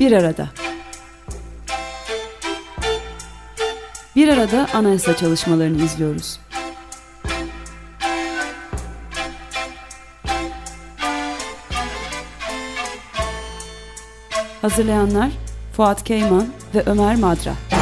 Bir arada. Bir arada anayasa çalışmalarını izliyoruz. Hazırlayanlar Fuat Keyman ve Ömer Madra.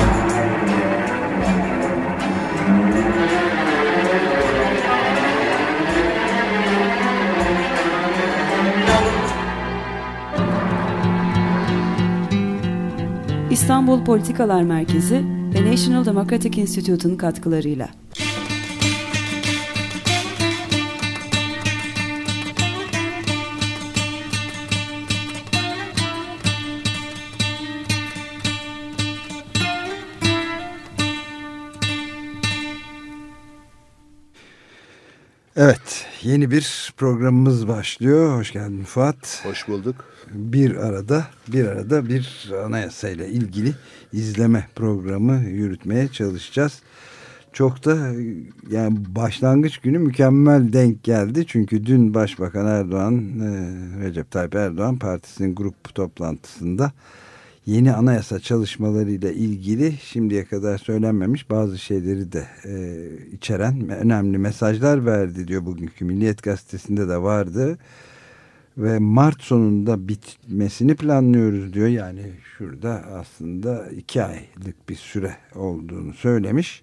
İstanbul Politikalar Merkezi ve National Democratic Institute'un katkılarıyla. Evet, yeni bir programımız başlıyor. Hoş geldin Fuat. Hoş bulduk. Bir arada, bir arada bir anayasayla ilgili izleme programı yürütmeye çalışacağız. Çok da yani başlangıç günü mükemmel denk geldi. Çünkü dün Başbakan Erdoğan, Recep Tayyip Erdoğan partisinin grup toplantısında yeni anayasa çalışmalarıyla ilgili şimdiye kadar söylenmemiş bazı şeyleri de e, içeren önemli mesajlar verdi diyor bugünkü Milliyet Gazetesi'nde de vardı. Ve Mart sonunda bitmesini planlıyoruz diyor. Yani şurada aslında iki aylık bir süre olduğunu söylemiş.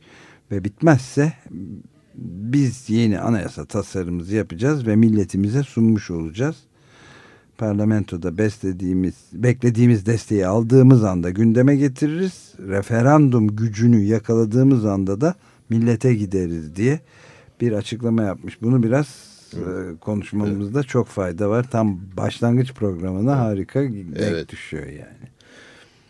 Ve bitmezse biz yeni anayasa tasarımımızı yapacağız ve milletimize sunmuş olacağız parlamentoda beslediğimiz, beklediğimiz desteği aldığımız anda gündeme getiririz. Referandum gücünü yakaladığımız anda da millete gideriz diye bir açıklama yapmış. Bunu biraz evet. konuşmamızda evet. çok fayda var. Tam başlangıç programına harika denk evet. düşüyor yani.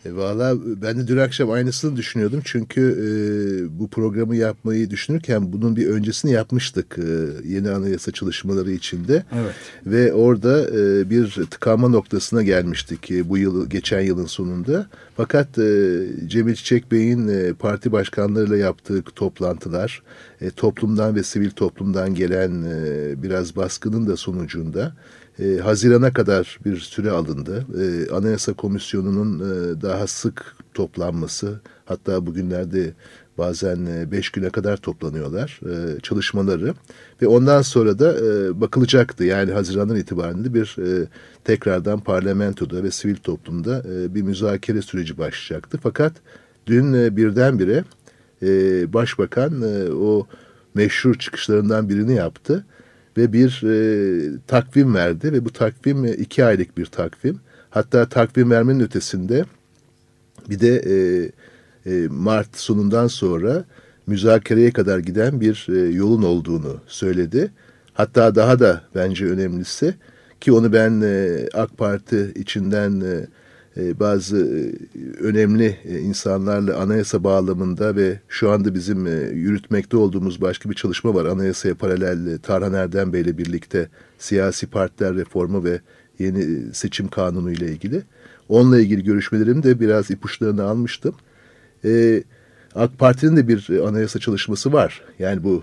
E, Valla ben de dün akşam aynısını düşünüyordum. Çünkü e, bu programı yapmayı düşünürken bunun bir öncesini yapmıştık e, yeni anayasa çalışmaları içinde. Evet. Ve orada e, bir tıkanma noktasına gelmiştik e, bu yıl geçen yılın sonunda. Fakat e, Cemil Çiçek Bey'in e, parti başkanlarıyla yaptığı toplantılar, e, toplumdan ve sivil toplumdan gelen e, biraz baskının da sonucunda e, Haziran'a kadar bir süre alındı. E, Anayasa Komisyonu'nun e, daha sık toplanması hatta bugünlerde bazen e, beş güne kadar toplanıyorlar e, çalışmaları ve ondan sonra da e, bakılacaktı yani Haziran'dan itibaren de bir e, tekrardan parlamentoda ve sivil toplumda e, bir müzakere süreci başlayacaktı. Fakat dün e, birdenbire e, Başbakan e, o meşhur çıkışlarından birini yaptı ve bir e, takvim verdi ve bu takvim e, iki aylık bir takvim. Hatta takvim vermenin ötesinde bir de e, e, Mart sonundan sonra müzakereye kadar giden bir e, yolun olduğunu söyledi. Hatta daha da bence önemlisi ki onu ben e, AK Parti içinden e, bazı e, önemli e, insanlarla anayasa bağlamında ve şu anda bizim yürütmekte olduğumuz başka bir çalışma var. Anayasaya paralel Tarhan Erdem Bey ile birlikte siyasi partiler reformu ve yeni seçim kanunu ile ilgili. Onunla ilgili görüşmelerimi de biraz ipuçlarını almıştım. AK Parti'nin de bir anayasa çalışması var. Yani bu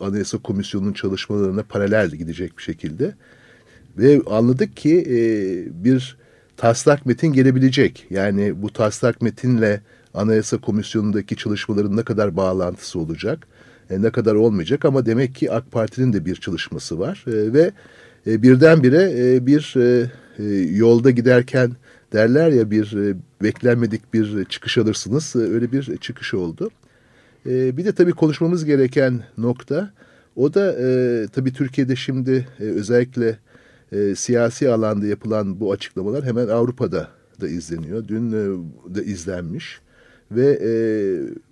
Anayasa Komisyonu'nun çalışmalarına paralel gidecek bir şekilde. Ve anladık ki bir taslak metin gelebilecek. Yani bu taslak metinle Anayasa Komisyonu'ndaki çalışmaların ne kadar bağlantısı olacak, e, ne kadar olmayacak ama demek ki AK Parti'nin de bir çalışması var e, ve e, birdenbire e, bir e, e, yolda giderken derler ya bir e, beklenmedik bir çıkış alırsınız. E, öyle bir çıkış oldu. E, bir de tabii konuşmamız gereken nokta o da e, tabii Türkiye'de şimdi e, özellikle e, siyasi alanda yapılan bu açıklamalar hemen Avrupa'da da izleniyor. Dün e, de izlenmiş ve e,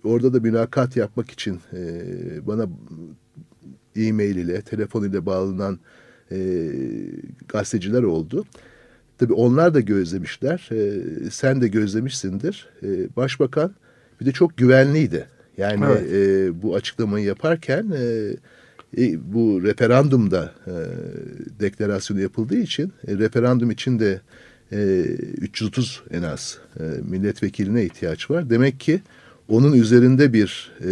orada da mülakat yapmak için e, bana e-mail ile, telefon ile bağlanan e, gazeteciler oldu. Tabii onlar da gözlemişler. E, sen de gözlemişsindir. E, Başbakan bir de çok güvenliydi. Yani evet. e, bu açıklamayı yaparken e, e, bu referandumda e, deklarasyonu yapıldığı için e, referandum için de e, 330 en az e, milletvekiline ihtiyaç var. Demek ki onun üzerinde bir e,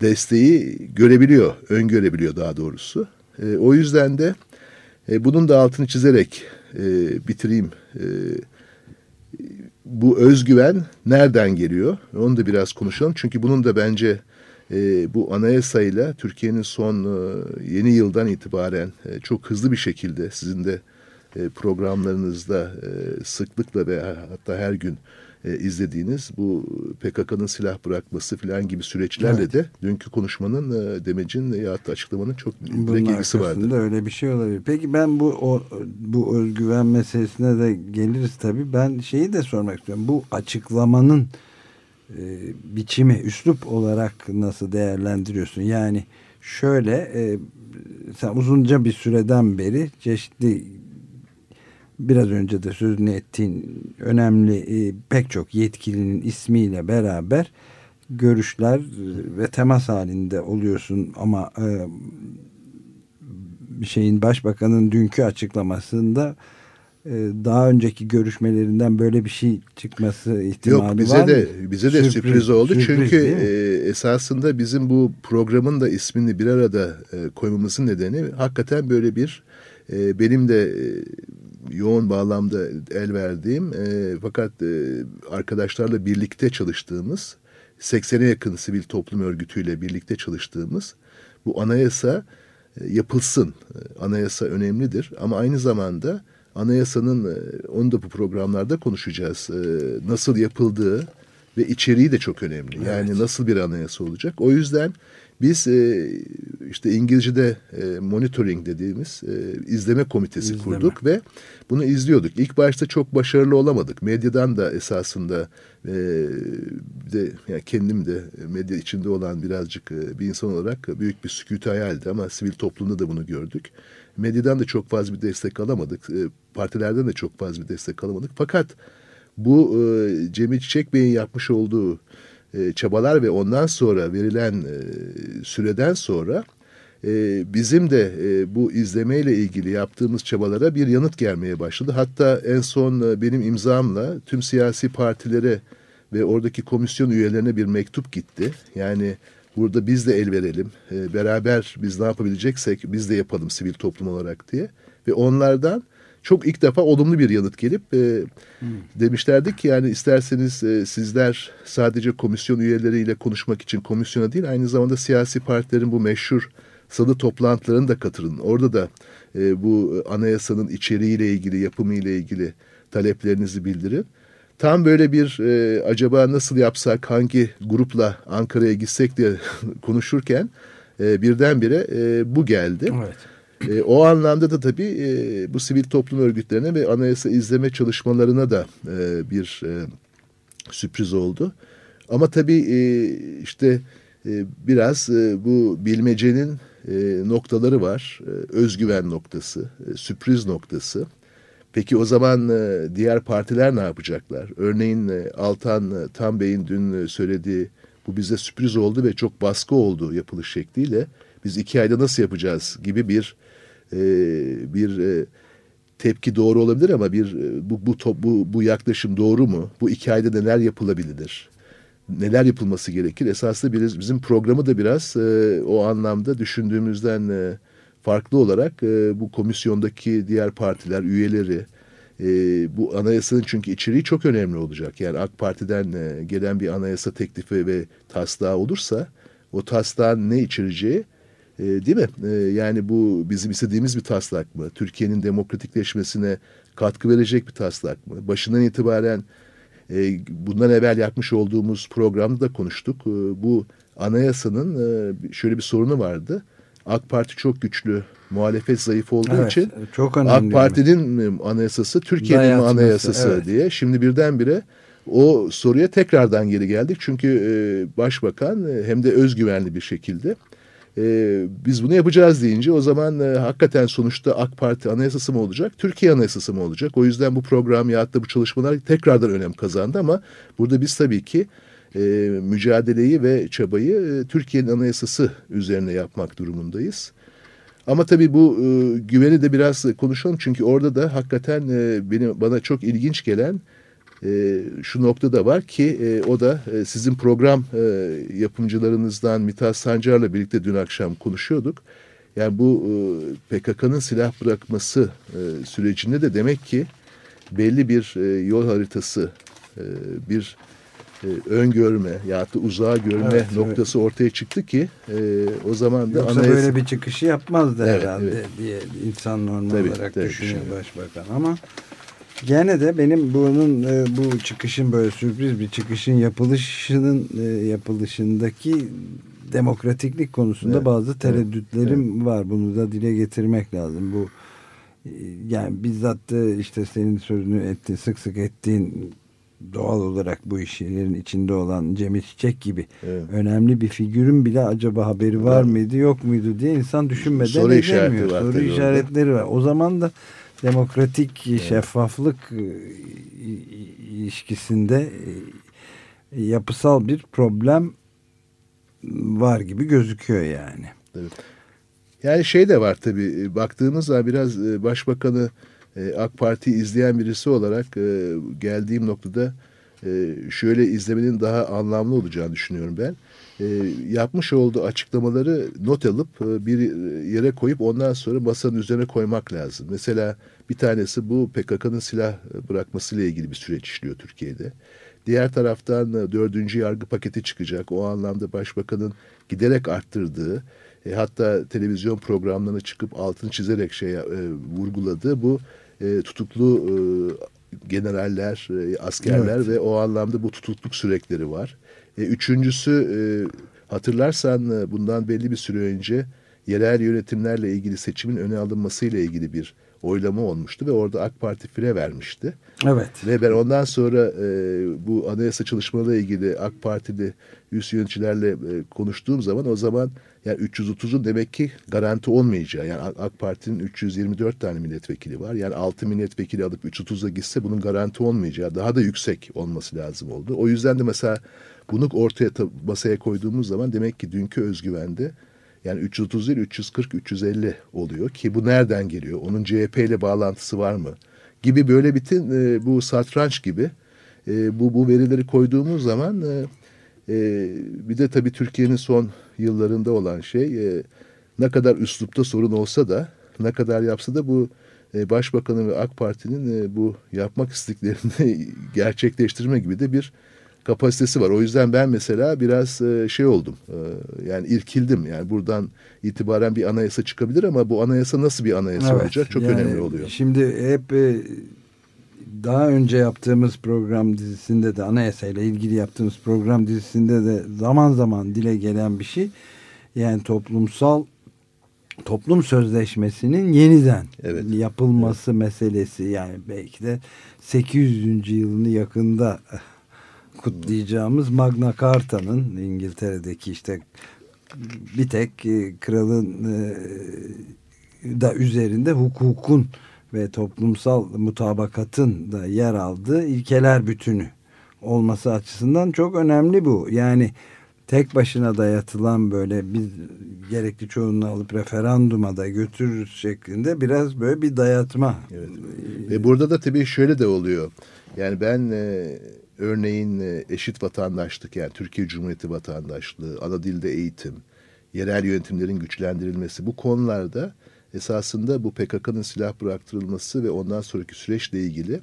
desteği görebiliyor, öngörebiliyor daha doğrusu. E, o yüzden de e, bunun da altını çizerek e, bitireyim. E, bu özgüven nereden geliyor? Onu da biraz konuşalım. Çünkü bunun da bence e, bu anayasayla Türkiye'nin son e, yeni yıldan itibaren e, çok hızlı bir şekilde sizin de e, programlarınızda e, sıklıkla ve hatta her gün e, izlediğiniz bu PKK'nın silah bırakması falan gibi süreçlerle evet. de dünkü konuşmanın e, demecin ya hatta açıklamanın çok direkt ilgisi vardı. öyle bir şey olabilir. Peki ben bu o, bu özgüven meselesine de geliriz tabii. Ben şeyi de sormak istiyorum. Bu açıklamanın e, biçimi, üslup olarak nasıl değerlendiriyorsun? Yani şöyle e, sen uzunca bir süreden beri çeşitli biraz önce de sözünü ettiğin önemli e, pek çok yetkilinin ismiyle beraber görüşler ve temas halinde oluyorsun ama e, şeyin başbakanın dünkü açıklamasında e, daha önceki görüşmelerinden böyle bir şey çıkması ihtimali Yok, bize var de, mı? Bize de sürpriz, sürpriz oldu. Sürpriz, Çünkü e, esasında bizim bu programın da ismini bir arada e, koymamızın nedeni hakikaten böyle bir e, benim de e, yoğun bağlamda el verdiğim e, fakat e, arkadaşlarla birlikte çalıştığımız 80'e yakın sivil toplum örgütüyle birlikte çalıştığımız bu anayasa e, yapılsın. E, anayasa önemlidir ama aynı zamanda anayasanın e, onu da bu programlarda konuşacağız. E, nasıl yapıldığı ve içeriği de çok önemli. Yani evet. nasıl bir anayasa olacak. O yüzden biz e, işte İngilizce'de monitoring dediğimiz izleme komitesi izleme. kurduk ve bunu izliyorduk. İlk başta çok başarılı olamadık. Medyadan da esasında de yani kendim de medya içinde olan birazcık bir insan olarak büyük bir sükût hayaldi ama sivil toplumda da bunu gördük. Medyadan da çok fazla bir destek alamadık. E, partilerden de çok fazla bir destek alamadık. Fakat bu e, Cemil Çiçek Bey'in yapmış olduğu e, çabalar ve ondan sonra verilen süreden sonra bizim de bu izlemeyle ilgili yaptığımız çabalara bir yanıt gelmeye başladı. Hatta en son benim imzamla tüm siyasi partilere ve oradaki komisyon üyelerine bir mektup gitti. Yani burada biz de el verelim, e, beraber biz ne yapabileceksek biz de yapalım sivil toplum olarak diye. Ve onlardan çok ilk defa olumlu bir yanıt gelip e, hmm. demişlerdi ki yani isterseniz e, sizler sadece komisyon üyeleriyle konuşmak için komisyona değil aynı zamanda siyasi partilerin bu meşhur salı toplantılarını da katılın. Orada da e, bu anayasanın içeriğiyle ilgili, yapımıyla ilgili taleplerinizi bildirin. Tam böyle bir e, acaba nasıl yapsak, hangi grupla Ankara'ya gitsek diye konuşurken e, birdenbire e, bu geldi. Evet. E, o anlamda da tabii e, bu sivil toplum örgütlerine ve anayasa izleme çalışmalarına da e, bir e, sürpriz oldu. Ama tabii e, işte e, biraz e, bu bilmecenin e, noktaları var. E, özgüven noktası, e, sürpriz noktası. Peki o zaman e, diğer partiler ne yapacaklar? Örneğin e, Altan e, Tam Bey'in dün söylediği bu bize sürpriz oldu ve çok baskı oldu yapılış şekliyle. Biz iki ayda nasıl yapacağız gibi bir bir tepki doğru olabilir ama bir bu bu bu bu yaklaşım doğru mu? Bu iki ayda neler yapılabilir? Neler yapılması gerekir? Esasında biz, bizim programı da biraz o anlamda düşündüğümüzden farklı olarak e, bu komisyondaki diğer partiler üyeleri e, bu anayasanın çünkü içeriği çok önemli olacak. Yani AK Parti'den e, gelen bir anayasa teklifi ve taslağı olursa o taslağın ne içereceği e, değil mi? E, yani bu bizim istediğimiz bir taslak mı? Türkiye'nin demokratikleşmesine katkı verecek bir taslak mı? Başından itibaren e, bundan evvel yapmış olduğumuz programda da konuştuk. E, bu anayasanın e, şöyle bir sorunu vardı. AK Parti çok güçlü, muhalefet zayıf olduğu evet, için çok AK Parti'nin anayasası Türkiye'nin anayasası evet. diye. Şimdi birdenbire o soruya tekrardan geri geldik. Çünkü e, başbakan e, hem de özgüvenli bir şekilde e, biz bunu yapacağız deyince o zaman e, hakikaten sonuçta AK Parti anayasası mı olacak, Türkiye anayasası mı olacak? O yüzden bu program ya da bu çalışmalar tekrardan önem kazandı ama burada biz tabii ki e, mücadeleyi ve çabayı e, Türkiye'nin anayasası üzerine yapmak durumundayız. Ama tabii bu e, güveni de biraz konuşalım çünkü orada da hakikaten e, benim bana çok ilginç gelen e, şu nokta da var ki e, o da e, sizin program e, yapımcılarınızdan Mithat Sancar'la birlikte dün akşam konuşuyorduk. Yani bu e, PKK'nın silah bırakması e, sürecinde de demek ki belli bir e, yol haritası, e, bir öngörme ya da uzağa görme Evet, noktası ortaya çıktı ki e, o zaman da Yoksa anayasa... böyle bir çıkışı yapmazdı Evet, herhalde evet. diye insan normal Tabii, olarak tabii, düşünüyor düşünüyor. başbakan ama gene de benim bunun e, bu çıkışın böyle sürpriz bir çıkışın yapılışının e, yapılışındaki demokratiklik konusunda Evet, bazı tereddütlerim var. Bunu da dile getirmek lazım. Bu e, yani bizzat e, işte senin sözünü etti sık sık ettiğin doğal olarak bu işlerin içinde olan Cemil Çiçek gibi Evet. önemli bir figürün bile acaba haberi var Var. mıydı yok muydu diye insan düşünmeden Soru işareti edemiyor. var Soru tabii orada. işaretleri var. O zaman da demokratik şeffaflık e, ilişkisinde e, yapısal bir problem var gibi gözüküyor yani. Evet. Yani şey de var tabii e, baktığınız zaman biraz başbakanı e, AK Parti izleyen birisi olarak e, geldiğim noktada e, şöyle izlemenin daha anlamlı olacağını düşünüyorum ben. Yapmış olduğu açıklamaları not alıp bir yere koyup ondan sonra masanın üzerine koymak lazım. Mesela bir tanesi bu PKK'nın silah bırakmasıyla ilgili bir süreç işliyor Türkiye'de. Diğer taraftan dördüncü yargı paketi çıkacak. O anlamda başbakanın giderek arttırdığı e, hatta televizyon programlarına çıkıp altını çizerek şey e, vurguladığı bu e, tutuklu e, generaller, e, askerler Evet. ve o anlamda bu tutukluk sürekleri var. E, üçüncüsü e, hatırlarsan e, bundan belli bir süre önce yerel yönetimlerle ilgili seçimin öne alınmasıyla ilgili bir oylama olmuştu ve orada AK Parti fire vermişti. Evet. Ve ben ondan sonra e, bu anayasa çalışmalarıyla ilgili AK Partili üst yöneticilerle e, konuştuğum zaman o zaman yani 330'un demek ki garanti olmayacağı. Yani AK- Parti'nin 324 tane milletvekili var. Yani 6 milletvekili alıp 330'a gitse bunun garanti olmayacağı daha da yüksek olması lazım oldu. O yüzden de mesela bunu ortaya ta- masaya koyduğumuz zaman demek ki dünkü özgüvende yani 330 değil 340 350 oluyor ki bu nereden geliyor? Onun CHP ile bağlantısı var mı? Gibi böyle bütün e, bu satranç gibi e, bu bu verileri koyduğumuz zaman e, e, bir de tabii Türkiye'nin son yıllarında olan şey e, ne kadar üslupta sorun olsa da ne kadar yapsa da bu e, Başbakanın ve AK Parti'nin e, bu yapmak istediklerini gerçekleştirme gibi de bir kapasitesi var. O yüzden ben mesela biraz e, şey oldum. E, yani irkildim. Yani buradan itibaren bir anayasa çıkabilir ama bu anayasa nasıl bir anayasa olacak çok yani önemli oluyor. Şimdi hep e, daha önce yaptığımız program dizisinde de anayasayla ilgili yaptığımız program dizisinde de zaman zaman dile gelen bir şey. Yani toplumsal toplum sözleşmesinin yeniden Evet. yapılması meselesi yani belki de 800. yılını yakında kutlayacağımız Magna Carta'nın İngiltere'deki işte bir tek e, kralın e, da üzerinde hukukun ve toplumsal mutabakatın da yer aldığı ilkeler bütünü olması açısından çok önemli bu. Yani tek başına dayatılan böyle biz gerekli çoğunluğu alıp referanduma da götürürüz şeklinde biraz böyle bir dayatma. Evet. Ve burada da tabii şöyle de oluyor. Yani ben e, örneğin e, eşit vatandaşlık yani Türkiye Cumhuriyeti vatandaşlığı, ana dilde eğitim, yerel yönetimlerin güçlendirilmesi bu konularda esasında bu PKK'nın silah bıraktırılması ve ondan sonraki süreçle ilgili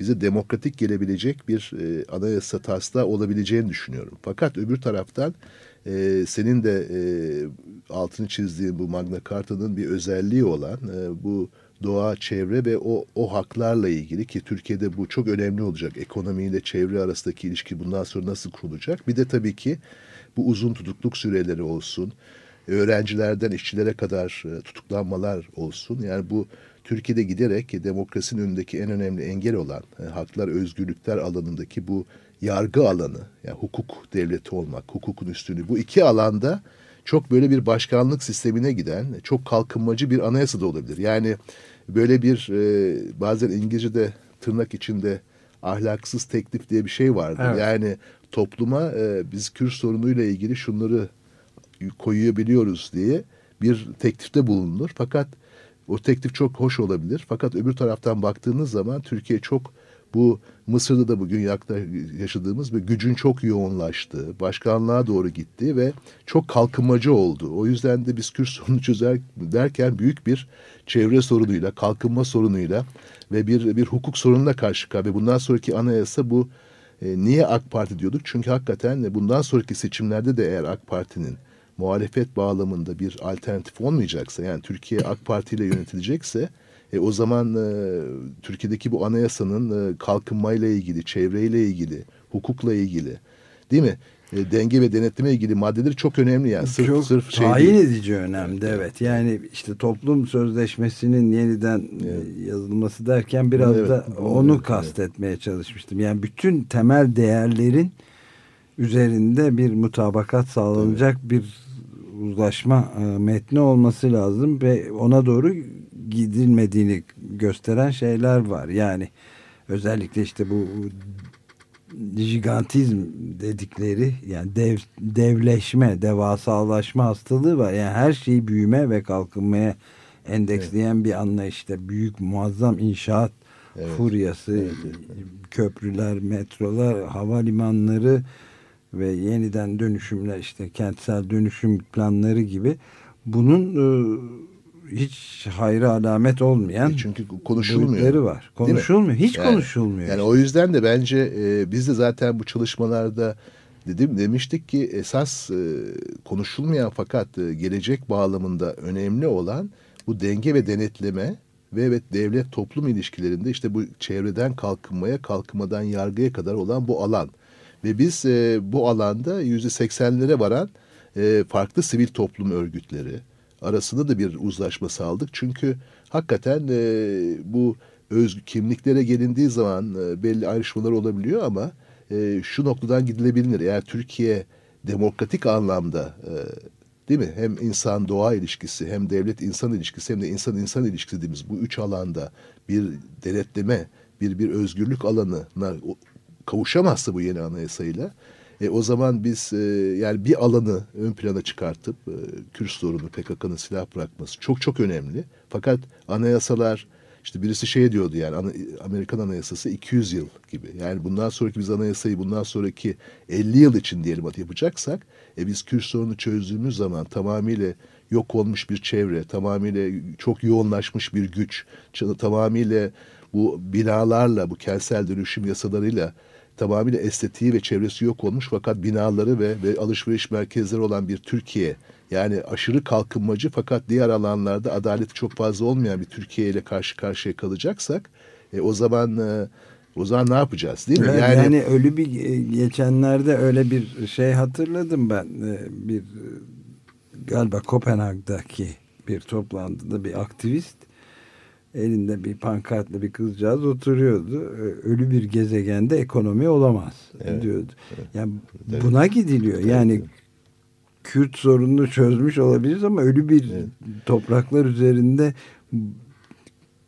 bize demokratik gelebilecek bir e, anayasa taslağı olabileceğini düşünüyorum. Fakat öbür taraftan e, senin de e, altını çizdiğin bu Magna Carta'nın bir özelliği olan e, bu doğa, çevre ve o, o haklarla ilgili ki Türkiye'de bu çok önemli olacak. Ekonomiyle çevre arasındaki ilişki bundan sonra nasıl kurulacak? Bir de tabii ki bu uzun tutukluk süreleri olsun. Öğrencilerden işçilere kadar e, tutuklanmalar olsun. Yani bu Türkiye'de giderek demokrasinin önündeki en önemli engel olan e, haklar, özgürlükler alanındaki bu yargı alanı, yani hukuk devleti olmak, hukukun üstünlüğü bu iki alanda çok böyle bir başkanlık sistemine giden çok kalkınmacı bir anayasa da olabilir. Yani böyle bir e, bazen İngilizce'de tırnak içinde ahlaksız teklif diye bir şey vardır. Evet. Yani topluma e, biz Kürt sorunuyla ilgili şunları koyabiliyoruz diye bir teklifte bulunur. Fakat o teklif çok hoş olabilir. Fakat öbür taraftan baktığınız zaman Türkiye çok Bu Mısır'da da bugün yaşadığımız ve gücün çok yoğunlaştığı, başkanlığa doğru gitti ve çok kalkınmacı oldu. O yüzden de biz Kürt sorunu çözer derken büyük bir çevre sorunuyla, kalkınma sorunuyla ve bir bir hukuk sorununa karşı karşıya. Bundan sonraki anayasa bu e, niye AK Parti diyorduk? Çünkü hakikaten bundan sonraki seçimlerde de eğer AK Parti'nin muhalefet bağlamında bir alternatif olmayacaksa yani Türkiye AK Parti ile yönetilecekse e, o zaman e, Türkiye'deki bu anayasanın e, kalkınmayla ilgili, çevreyle ilgili, hukukla ilgili değil mi? E, denge ve denetleme ilgili maddeleri çok önemli yani. Sırf, çok sırf şey tayin değil. edici önemli evet. Yani işte toplum sözleşmesinin yeniden e, evet. yazılması derken biraz evet, da onu evet, kastetmeye evet. çalışmıştım. Yani bütün temel değerlerin üzerinde bir mutabakat sağlanacak evet. bir uzlaşma e, metni olması lazım ve ona doğru gidilmediğini gösteren şeyler var. Yani özellikle işte bu gigantizm dedikleri yani dev, devleşme, devasalaşma hastalığı var. Yani her şeyi büyüme ve kalkınmaya endeksleyen evet. bir anlayışta büyük muazzam inşaat evet. furyası, evet, evet. köprüler, metrolar, havalimanları ve yeniden dönüşümler işte kentsel dönüşüm planları gibi bunun e, hiç hayra alamet olmayan e çünkü konuşulmuyor. var. Konuşulmuyor. Hiç yani, konuşulmuyor. Yani o yüzden de bence e, biz de zaten bu çalışmalarda dedim demiştik ki esas e, konuşulmayan fakat e, gelecek bağlamında önemli olan bu denge ve denetleme ve evet devlet toplum ilişkilerinde işte bu çevreden kalkınmaya, kalkınmadan yargıya kadar olan bu alan. Ve biz e, bu alanda yüzde seksenlere varan e, farklı sivil toplum örgütleri, arasında da bir uzlaşma sağladık. Çünkü hakikaten e, bu özgü kimliklere gelindiği zaman e, belli ayrışmalar olabiliyor ama e, şu noktadan gidilebilir. Eğer Türkiye demokratik anlamda e, değil mi? Hem insan doğa ilişkisi, hem devlet insan ilişkisi, hem de insan insan ilişkisi dediğimiz bu üç alanda bir denetleme, bir bir özgürlük alanına kavuşamazsa bu yeni anayasayla e, o zaman biz e, yani bir alanı ön plana çıkartıp e, Kürt sorunu PKK'nın silah bırakması çok çok önemli. Fakat anayasalar işte birisi şey diyordu yani Amerikan Anayasası 200 yıl gibi. Yani bundan sonraki biz anayasayı bundan sonraki 50 yıl için diyelim yapacaksak e biz Kürt sorunu çözdüğümüz zaman tamamıyla yok olmuş bir çevre, tamamıyla çok yoğunlaşmış bir güç, tamamıyla bu binalarla, bu kentsel dönüşüm yasalarıyla tamamıyla estetiği ve çevresi yok olmuş fakat binaları ve, ve alışveriş merkezleri olan bir Türkiye yani aşırı kalkınmacı fakat diğer alanlarda adaleti çok fazla olmayan bir Türkiye ile karşı karşıya kalacaksak e, o zaman e, o zaman ne yapacağız değil mi? Evet, yani, yani ölü bir e, geçenlerde öyle bir şey hatırladım ben e, bir galiba Kopenhag'daki bir toplantıda bir aktivist elinde bir pankartla bir kızcağız oturuyordu. Ölü bir gezegende ekonomi olamaz evet, diyordu. Evet, yani evet. buna gidiliyor. Evet, yani. Kürt sorununu çözmüş olabiliriz ama ölü bir evet. topraklar üzerinde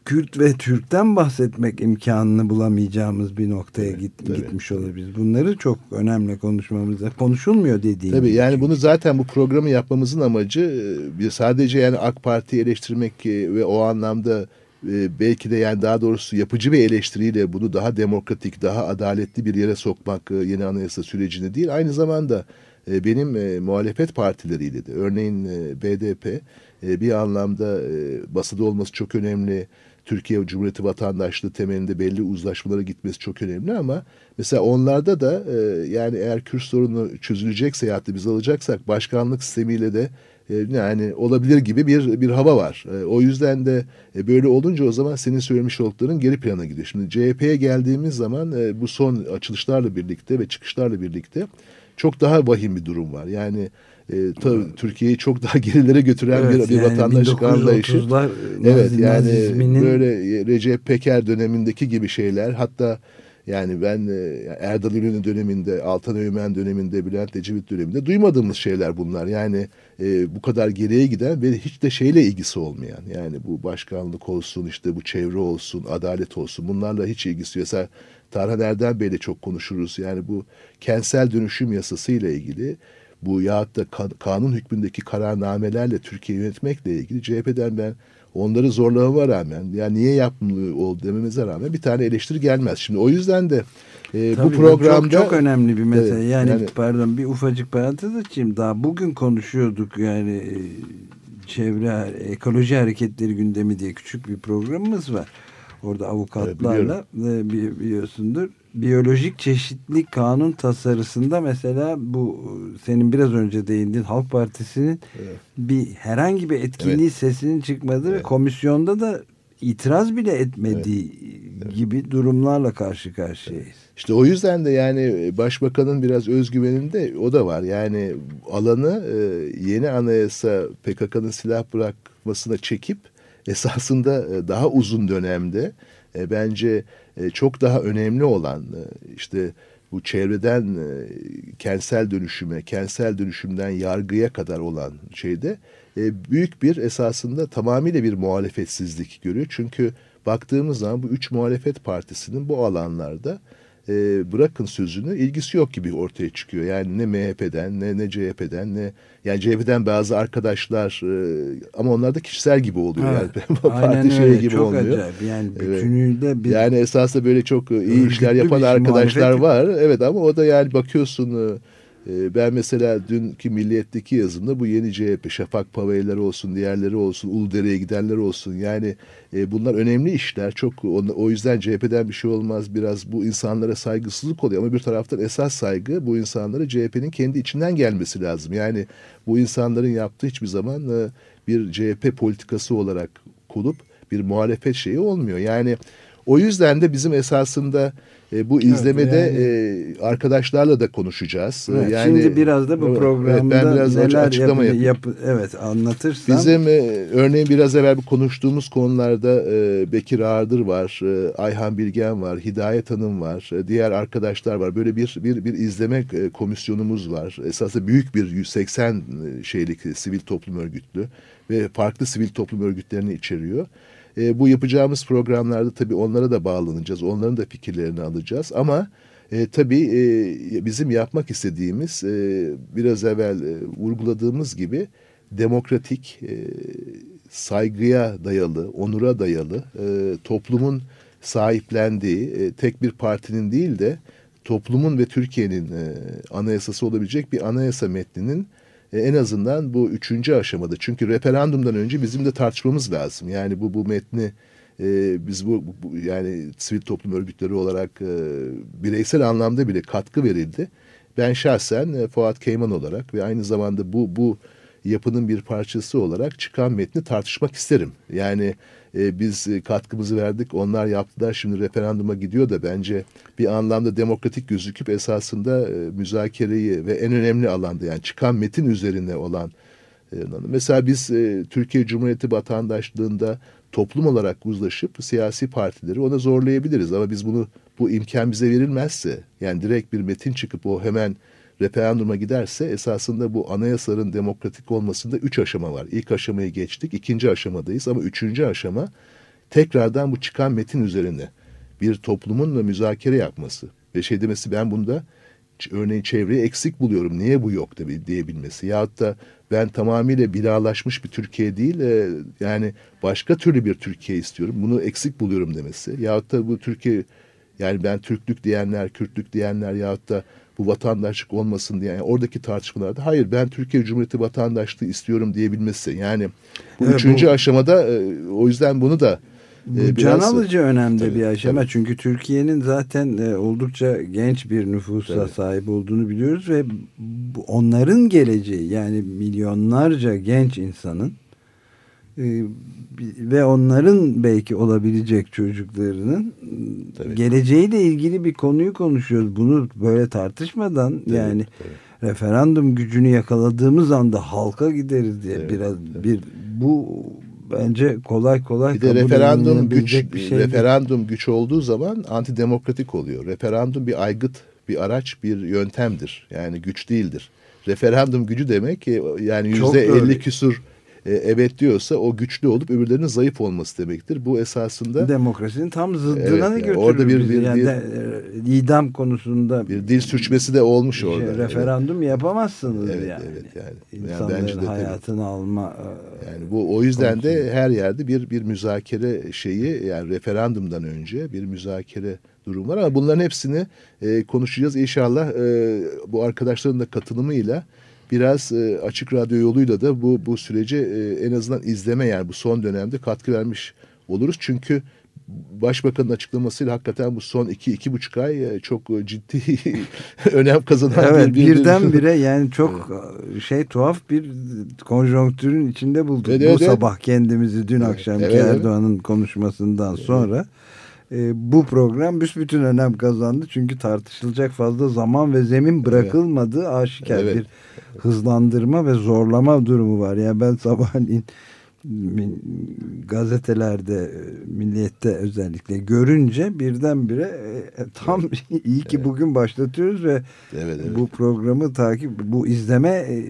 Kürt ve Türk'ten bahsetmek imkanını bulamayacağımız bir noktaya evet, git, tabii. gitmiş olabiliriz. Bunları çok önemli konuşmamızda konuşulmuyor dediğim. Tabii yani bunu zaten bu programı yapmamızın amacı e, sadece yani AK Parti eleştirmek e, ve o anlamda e, belki de yani daha doğrusu yapıcı bir eleştiriyle bunu daha demokratik, daha adaletli bir yere sokmak e, yeni anayasa sürecini değil. Aynı zamanda e, benim e, muhalefet partileriyle de örneğin e, BDP bir anlamda basıda olması çok önemli. Türkiye Cumhuriyeti vatandaşlığı temelinde belli uzlaşmalara gitmesi çok önemli ama mesela onlarda da yani eğer Kürt sorunu çözülecekse ya biz alacaksak başkanlık sistemiyle de yani olabilir gibi bir bir hava var. E, o yüzden de e, böyle olunca o zaman senin söylemiş oldukların geri plana gidiyor. Şimdi CHP'ye geldiğimiz zaman bu son açılışlarla birlikte ve çıkışlarla birlikte çok daha vahim bir durum var. Yani e, tabii Türkiye'yi çok daha gerilere götüren evet, bir, bir yani vatandaşlık anlayışı. Evet yani böyle Recep Peker dönemindeki gibi şeyler hatta yani ben e, Erdal İnönü döneminde, Altan Öğmen döneminde, Bülent Ecevit döneminde duymadığımız şeyler bunlar. Yani e, bu kadar geriye giden ve hiç de şeyle ilgisi olmayan. Yani bu başkanlık olsun, işte bu çevre olsun, adalet olsun bunlarla hiç ilgisi yok. Mesela Tarhan Erdem Bey'le çok konuşuruz. Yani bu kentsel dönüşüm yasası ile ilgili bu yahut da kanun hükmündeki kararnamelerle Türkiye yönetmekle ilgili CHP'den ben onları zorlamama rağmen yani niye yapmıyor ol dememize rağmen bir tane eleştiri gelmez. Şimdi o yüzden de e, bu programda çok, çok önemli bir mesele. Evet, yani, yani pardon bir ufacık parantez açayım. Daha bugün konuşuyorduk yani e, çevre ekoloji hareketleri gündemi diye küçük bir programımız var. Orada avukatlarla evet, biliyorsundur. Biyolojik çeşitlilik kanun tasarısında mesela bu senin biraz önce değindiğin Halk Partisi'nin evet. bir herhangi bir etkinliği evet. sesinin çıkmadığı evet. ve komisyonda da itiraz bile etmediği evet. gibi durumlarla karşı karşıyayız. Evet. İşte o yüzden de yani başbakanın biraz özgüveninde o da var. Yani alanı e, yeni anayasa PKK'nın silah bırakmasına çekip esasında e, daha uzun dönemde e, bence çok daha önemli olan işte bu çevreden kentsel dönüşüme, kentsel dönüşümden yargıya kadar olan şeyde büyük bir esasında tamamıyla bir muhalefetsizlik görüyor. Çünkü baktığımız zaman bu üç muhalefet partisinin bu alanlarda e, bırakın sözünü ilgisi yok gibi ortaya çıkıyor. Yani ne MHP'den ne ne CHP'den ne yani CHP'den bazı arkadaşlar e, ama onlar da kişisel gibi oluyor. Evet. Yani parti şeyi gibi çok olmuyor. Acayip. Yani bütünüyle evet. bir Yani esasında böyle çok iyi işler yapan arkadaşlar var. Evet ama o da yani bakıyorsun ee, ben mesela dünkü Milliyet'teki yazımda bu yeni CHP, Şafak Paveyleri olsun, diğerleri olsun, Uludere'ye gidenler olsun. Yani e, bunlar önemli işler. Çok o yüzden CHP'den bir şey olmaz. Biraz bu insanlara saygısızlık oluyor. Ama bir taraftan esas saygı bu insanlara CHP'nin kendi içinden gelmesi lazım. Yani bu insanların yaptığı hiçbir zaman e, bir CHP politikası olarak kolup bir muhalefet şeyi olmuyor. Yani o yüzden de bizim esasında e, bu izlemede evet, yani. e, arkadaşlarla da konuşacağız. Evet, yani şimdi biraz da bu programda evet, ben biraz neler açıklama yap, yap, evet anlatırsan. Bizim e, örneğin biraz evvel konuştuğumuz konularda e, Bekir Ağırdır var, e, Ayhan Bilgen var, Hidayet Hanım var, e, diğer arkadaşlar var. Böyle bir bir bir izleme e, komisyonumuz var. Esasında büyük bir 180 e, şeylik sivil toplum örgütlü ve farklı sivil toplum örgütlerini içeriyor. E, bu yapacağımız programlarda tabii onlara da bağlanacağız. Onların da fikirlerini alacağız. Ama e, tabii e, bizim yapmak istediğimiz e, biraz evvel e, vurguladığımız gibi demokratik, e, saygıya dayalı, onura dayalı, e, toplumun sahiplendiği e, tek bir partinin değil de toplumun ve Türkiye'nin e, anayasası olabilecek bir anayasa metninin e, en azından bu üçüncü aşamada. Çünkü referandumdan önce bizim de tartışmamız lazım. Yani bu bu metni e, biz bu, bu yani sivil toplum örgütleri olarak e, bireysel anlamda bile katkı verildi. Ben şahsen e, Fuat Keyman olarak ve aynı zamanda bu bu yapının bir parçası olarak çıkan metni tartışmak isterim. Yani e, biz e, katkımızı verdik, onlar yaptılar, şimdi referanduma gidiyor da bence bir anlamda demokratik gözüküp esasında e, müzakereyi ve en önemli alanda yani çıkan metin üzerine olan e, mesela biz e, Türkiye Cumhuriyeti vatandaşlığında toplum olarak uzlaşıp siyasi partileri ona zorlayabiliriz. Ama biz bunu bu imkan bize verilmezse yani direkt bir metin çıkıp o hemen referanduma giderse esasında bu anayasaların demokratik olmasında üç aşama var. İlk aşamayı geçtik, ikinci aşamadayız ama üçüncü aşama tekrardan bu çıkan metin üzerine bir toplumun da müzakere yapması. Ve şey demesi ben bunda örneğin çevreyi eksik buluyorum niye bu yok tabii diyebilmesi. Yahut da ben tamamıyla bilalaşmış bir Türkiye değil e, yani başka türlü bir Türkiye istiyorum bunu eksik buluyorum demesi. Yahut da bu Türkiye yani ben Türklük diyenler Kürtlük diyenler yahut da bu vatandaşlık olmasın diye yani oradaki tartışmalarda hayır ben Türkiye Cumhuriyeti vatandaşlığı istiyorum diyebilmesi. Yani bu evet, üçüncü bu, aşamada e, o yüzden bunu da bu e, can alıcı önemli tabii, bir aşama. Tabii. Çünkü Türkiye'nin zaten e, oldukça genç bir nüfusa tabii. sahip olduğunu biliyoruz ve onların geleceği yani milyonlarca genç insanın ve onların belki olabilecek çocuklarının tabii. geleceğiyle ilgili bir konuyu konuşuyoruz. Bunu böyle tartışmadan tabii, yani tabii. referandum gücünü yakaladığımız anda halka gideriz diye evet, biraz tabii. bir bu bence kolay kolay bir de referandum güç bir şey referandum değil. güç olduğu zaman antidemokratik oluyor. Referandum bir aygıt, bir araç, bir yöntemdir. Yani güç değildir. Referandum gücü demek ki yani yüzde elli küsur e, evet diyorsa o güçlü olup öbürlerinin zayıf olması demektir. Bu esasında demokrasinin tam zıddına Evet, evet, yani götürür. orada bir- bir- yani bir- de, e, idam konusunda bir dil sürçmesi de olmuş şey, orada. Evet. referandum yapamazsın Evet, yani. evet, yani. Yani İnsanların de tabii. hayatını alma e, Yani bu o yüzden de konusunda. her yerde bir bir müzakere şeyi yani referandumdan önce bir müzakere durum var ama bunların hepsini e, konuşacağız inşallah e, bu arkadaşların da katılımıyla biraz e, açık radyo yoluyla da bu bu sürece e, en azından izleme yani bu son dönemde katkı vermiş oluruz çünkü Başbakanın açıklamasıyla hakikaten bu son iki, iki buçuk ay e, çok e, ciddi önem kazanan Evet bir, bir, bir- birdenbire yani çok şey tuhaf bir konjonktürün içinde bulduk. Evet, Bu evet, evet. sabah kendimizi dün akşamki evet, evet. Erdoğan'ın konuşmasından sonra e, bu program büsbütün önem kazandı. Çünkü tartışılacak fazla zaman ve zemin bırakılmadığı aşikar Evet. bir hızlandırma ve zorlama durumu var. Yani ben sabahleyin gazetelerde milliyette özellikle görünce birdenbire e, tam iyi ki bugün başlatıyoruz ve Evet, evet. bu programı takip bu izleme e,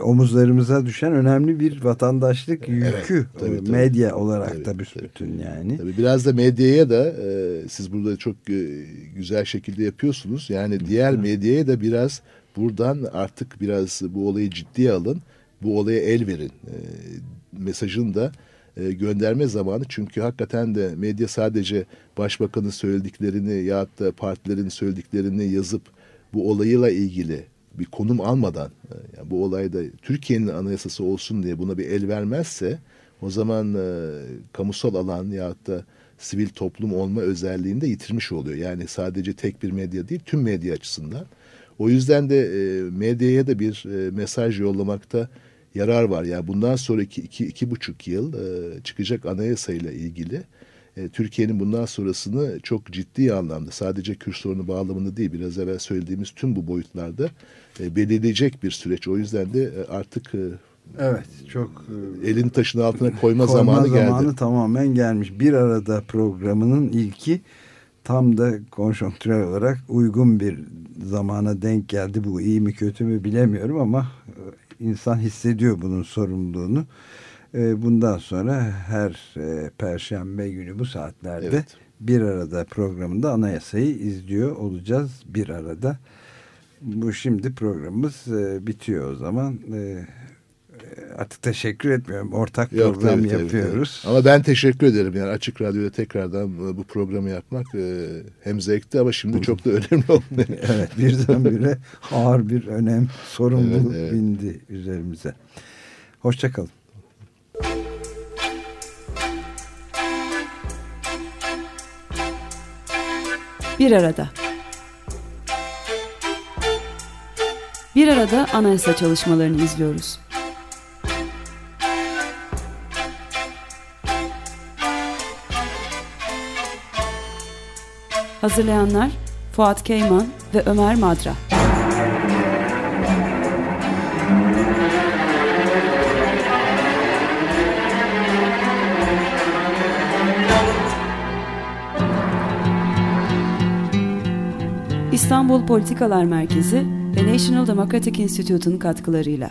omuzlarımıza düşen önemli bir vatandaşlık yükü tabii, e, tabii. medya olarak Tabii, da büsbütün yani. Tabii biraz da medyaya da e, siz burada çok e, güzel şekilde yapıyorsunuz. Yani diğer medyaya da biraz buradan artık biraz bu olayı ciddiye alın. Bu olaya el verin. E, mesajını da e, gönderme zamanı. Çünkü hakikaten de medya sadece başbakanın söylediklerini ya da partilerin söylediklerini yazıp bu olayla ilgili bir konum almadan e, yani bu olayda Türkiye'nin anayasası olsun diye buna bir el vermezse o zaman e, kamusal alan ya da sivil toplum olma özelliğini de yitirmiş oluyor. Yani sadece tek bir medya değil tüm medya açısından. O yüzden de e, medyaya da bir e, mesaj yollamakta yarar var. Yani bundan sonraki iki, iki buçuk yıl e, çıkacak anayasayla ilgili e, Türkiye'nin bundan sonrasını çok ciddi anlamda sadece Kürt sorunu bağlamında değil biraz evvel söylediğimiz tüm bu boyutlarda e, belirleyecek bir süreç. O yüzden de e, artık e, Evet çok e, elin taşın altına koyma, koyma zamanı, zamanı geldi. tamamen gelmiş. Bir arada programının ilki tam da konjonktürel olarak uygun bir zamana denk geldi. Bu iyi mi kötü mü bilemiyorum ama insan hissediyor bunun sorumluluğunu. E, Bundan sonra her e, perşembe günü bu saatlerde Evet. bir arada programında anayasayı izliyor olacağız bir arada. Bu şimdi programımız e, bitiyor o zaman. E, artık teşekkür etmiyorum. Ortak Yok, program tabii, tabii, yapıyoruz. tabii. Ama ben teşekkür ederim. Yani Açık Radyo'da tekrardan e, bu programı yapmak e, hem zevkli ama şimdi çok da önemli oldu. evet birdenbire ağır bir önem sorumluluk Evet, evet. bindi üzerimize. Hoşçakalın. Bir arada. Bir arada anayasa çalışmalarını izliyoruz. Hazırlayanlar Fuat Keyman ve Ömer Madra. İstanbul Politikalar Merkezi ve National Democratic Institute'un katkılarıyla.